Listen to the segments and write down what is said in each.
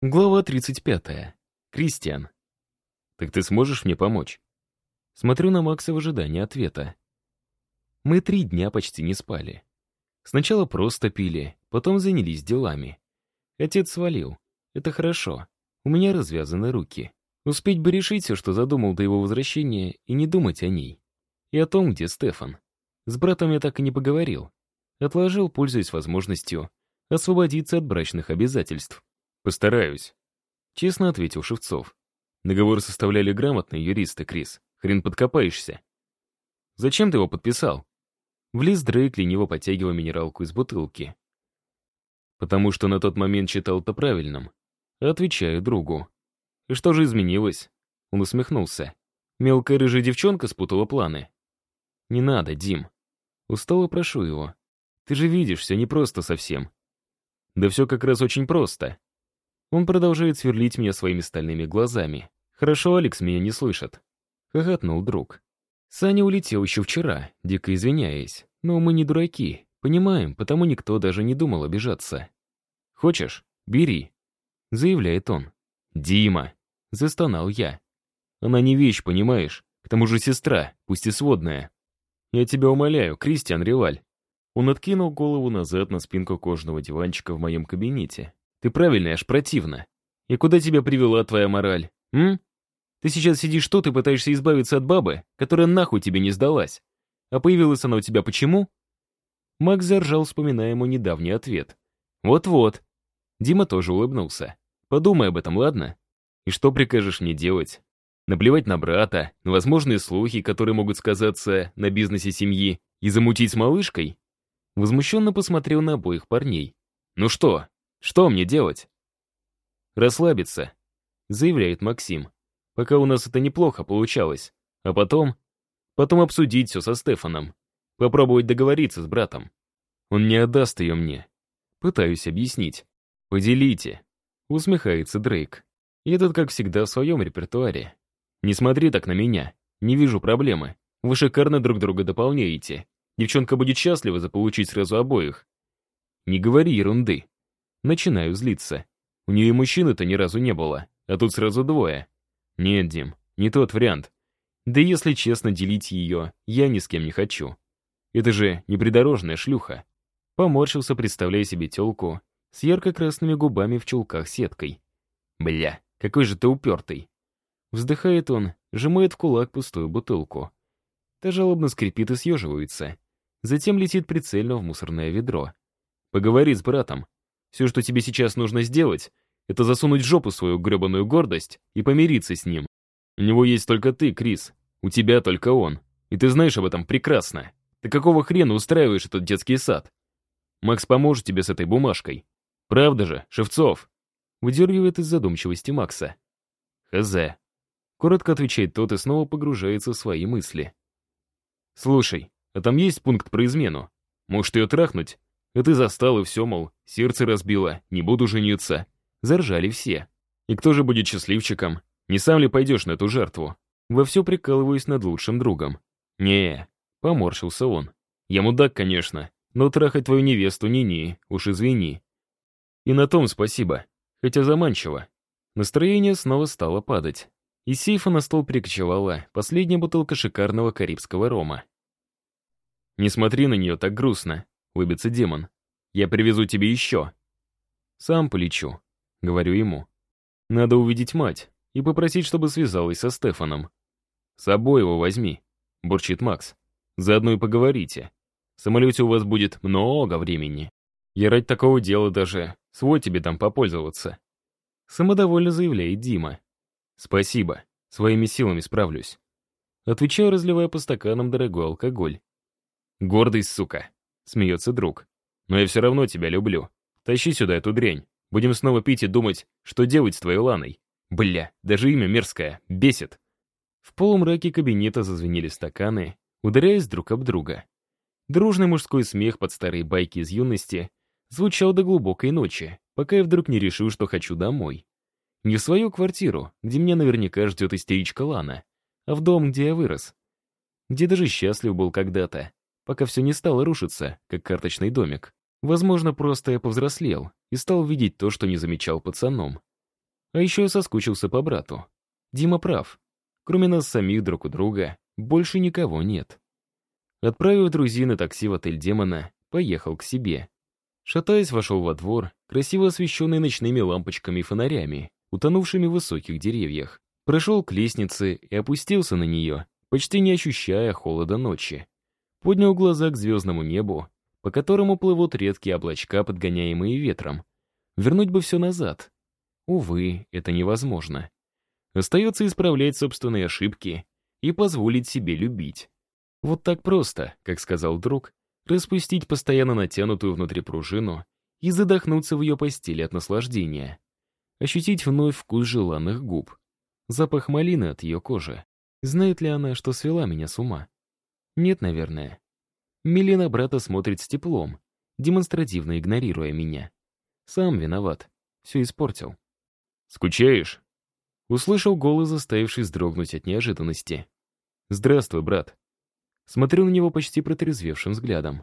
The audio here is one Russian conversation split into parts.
Глава 35. Кристиан. «Так ты сможешь мне помочь?» Смотрю на Макса в ожидании ответа. Мы три дня почти не спали. Сначала просто пили, потом занялись делами. Отец свалил. Это хорошо. У меня развязаны руки. Успеть бы решить все, что задумал до его возвращения, и не думать о ней. И о том, где Стефан. С братом я так и не поговорил. Отложил, пользуясь возможностью, освободиться от брачных обязательств. «Постараюсь», — честно ответил Шевцов. Договор составляли грамотные юристы, Крис. Хрен подкопаешься. «Зачем ты его подписал?» Влез Дрейк, лениво подтягивая минералку из бутылки. «Потому что на тот момент считал это правильным». Отвечаю другу. «И что же изменилось?» Он усмехнулся. Мелкая рыжая девчонка спутала планы. «Не надо, Дим». Устало прошу его. «Ты же видишь, все непросто совсем». «Да все как раз очень просто. Он продолжает сверлить меня своими стальными глазами. Хорошо, Алекс меня не слышит. Хохотнул друг. Саня улетел еще вчера, дико извиняясь. Но мы не дураки, понимаем, потому никто даже не думал обижаться. «Хочешь? Бери», — заявляет он. «Дима», — застонал я. «Она не вещь, понимаешь? К тому же сестра, пусть и сводная». «Я тебя умоляю, Кристиан Реваль». Он откинул голову назад на спинку кожаного диванчика в моем кабинете, ты правильный, аж противно. И куда тебя привела твоя мораль, м? Ты сейчас сидишь тут и пытаешься избавиться от бабы, которая нахуй тебе не сдалась. А появилась она у тебя почему?» Макс заржал, вспоминая ему недавний ответ. «Вот-вот». Дима тоже улыбнулся. «Подумай об этом, ладно? И что прикажешь мне делать? Наплевать на брата, на возможные слухи, которые могут сказаться на бизнесе семьи, и замутить с малышкой?» Возмущенно посмотрел на обоих парней. «Ну что, что мне делать? Расслабиться, заявляет Максим. Пока у нас это неплохо получалось. А потом... Потом обсудить все со Стефаном. Попробовать договориться с братом. Он не отдаст ее мне. Пытаюсь объяснить. «Поделите», — усмехается Дрейк. И этот, как всегда, в своем репертуаре. «Не смотри так на меня. Не вижу проблемы. Вы шикарно друг друга дополняете. Девчонка будет счастлива заполучить сразу обоих. Не говори ерунды. Начинаю злиться. У нее мужчины-то ни разу не было, а тут сразу двое. Нет, Дим, не тот вариант. Да если честно, делить ее я ни с кем не хочу. Это же не придорожная шлюха. Поморщился, представляя себе телку с ярко-красными губами в чулках сеткой. Бля, какой же ты упертый. Вздыхает он, сжимает в кулак пустую бутылку. Та жалобно скрипит и съеживается. Затем летит прицельно в мусорное ведро. Поговори с братом, все, что тебе сейчас нужно сделать, это засунуть в жопу свою гребаную гордость и помириться с ним. У него есть только ты, Крис. У тебя только он. И ты знаешь об этом прекрасно. Ты какого хрена устраиваешь этот детский сад? Макс поможет тебе с этой бумажкой. Правда же, Шевцов?» Выдергивает из задумчивости Макса. «Хз». Коротко отвечает тот и снова погружается в свои мысли. «Слушай, а там есть пункт про измену? Может, ее трахнуть? А ты застал и все, мол, сердце разбило, не буду жениться. Заржали все. И кто же будет счастливчиком? Не сам ли пойдешь на эту жертву? Во все прикалываюсь над лучшим другом. не поморщился он. Я мудак, конечно, но трахать твою невесту не-не, уж извини. И на том спасибо, хотя заманчиво. Настроение снова стало падать. Из сейфа на стол перекочевала последняя бутылка шикарного карибского рома. «Не смотри на нее так грустно», Выбится демон. Я привезу тебе еще. Сам полечу, говорю ему. Надо увидеть мать и попросить, чтобы связалась со Стефаном. С собой его возьми, бурчит Макс. Заодно и поговорите. В самолете у вас будет много времени. Я ради такого дела даже свой тебе там попользоваться. Самодовольно заявляет Дима. Спасибо, своими силами справлюсь. Отвечаю, разливая по стаканам дорогой алкоголь. Гордый, сука. Смеется друг. Но я все равно тебя люблю. Тащи сюда эту дрянь. Будем снова пить и думать, что делать с твоей Ланой. Бля, даже имя мерзкое. Бесит. В полумраке кабинета зазвенели стаканы, ударяясь друг об друга. Дружный мужской смех под старые байки из юности звучал до глубокой ночи, пока я вдруг не решил, что хочу домой. Не в свою квартиру, где меня наверняка ждет истеричка Лана, а в дом, где я вырос. Где даже счастлив был когда-то, пока все не стало рушиться, как карточный домик. Возможно, просто я повзрослел и стал видеть то, что не замечал пацаном. А еще я соскучился по брату. Дима прав. Кроме нас самих друг у друга, больше никого нет. Отправив друзей на такси в отель демона, поехал к себе. Шатаясь, вошел во двор, красиво освещенный ночными лампочками и фонарями, утонувшими в высоких деревьях. Прошел к лестнице и опустился на нее, почти не ощущая холода ночи. Поднял глаза к звездному небу, по которому плывут редкие облачка, подгоняемые ветром. Вернуть бы все назад. Увы, это невозможно. Остается исправлять собственные ошибки и позволить себе любить. Вот так просто, как сказал друг, распустить постоянно натянутую внутри пружину и задохнуться в ее постели от наслаждения. Ощутить вновь вкус желанных губ. Запах малины от ее кожи. Знает ли она, что свела меня с ума? Нет, наверное. Милена брата смотрит с теплом, демонстративно игнорируя меня. Сам виноват. Все испортил. «Скучаешь?» Услышал голос, заставивший вздрогнуть от неожиданности. «Здравствуй, брат». Смотрю на него почти протрезвевшим взглядом.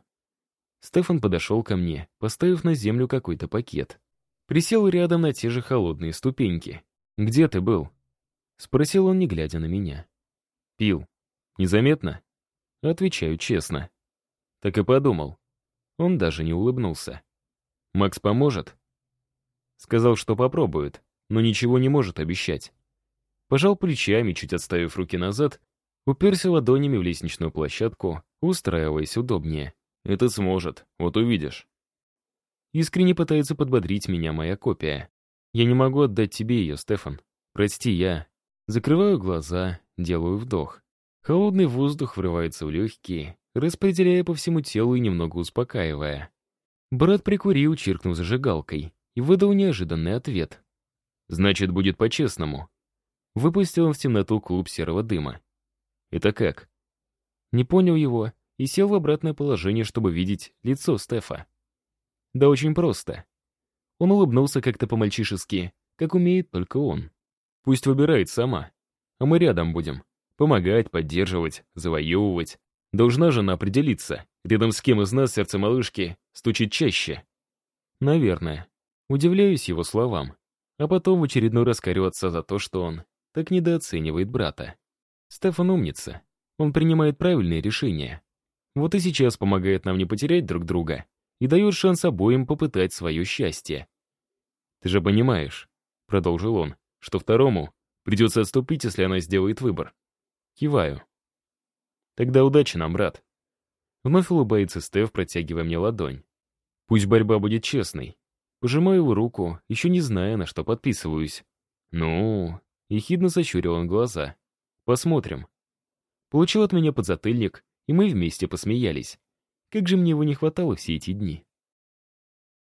Стефан подошел ко мне, поставив на землю какой-то пакет. Присел рядом на те же холодные ступеньки. «Где ты был?» Спросил он, не глядя на меня. «Пил. Незаметно?» Отвечаю честно. Так и подумал. Он даже не улыбнулся. «Макс поможет?» Сказал, что попробует, но ничего не может обещать. Пожал плечами, чуть отставив руки назад, Уперся ладонями в лестничную площадку, устраиваясь удобнее. «Это сможет, вот увидишь». Искренне пытается подбодрить меня моя копия. «Я не могу отдать тебе ее, Стефан. Прости, я...» Закрываю глаза, делаю вдох. Холодный воздух врывается в легкие, распределяя по всему телу и немного успокаивая. Брат прикурил, чиркнув зажигалкой, и выдал неожиданный ответ. «Значит, будет по-честному». Выпустил он в темноту клуб серого дыма. Это как? Не понял его и сел в обратное положение, чтобы видеть лицо Стефа. Да очень просто. Он улыбнулся как-то по-мальчишески, как умеет только он. Пусть выбирает сама. А мы рядом будем. Помогать, поддерживать, завоевывать. Должна жена определиться, рядом с кем из нас сердце малышки стучит чаще. Наверное. Удивляюсь его словам. А потом в очередной раз корю отца за то, что он так недооценивает брата. Стефан умница. Он принимает правильные решения. Вот и сейчас помогает нам не потерять друг друга и дает шанс обоим попытать свое счастье. «Ты же понимаешь», — продолжил он, «что второму придется отступить, если она сделает выбор». Киваю. «Тогда удачи нам, брат». Вновь улыбается Стеф, протягивая мне ладонь. «Пусть борьба будет честной». Пожимаю его руку, еще не зная, на что подписываюсь. «Ну...» — ехидно сощурил он глаза. Посмотрим. Получил от меня подзатыльник, и мы вместе посмеялись. Как же мне его не хватало все эти дни.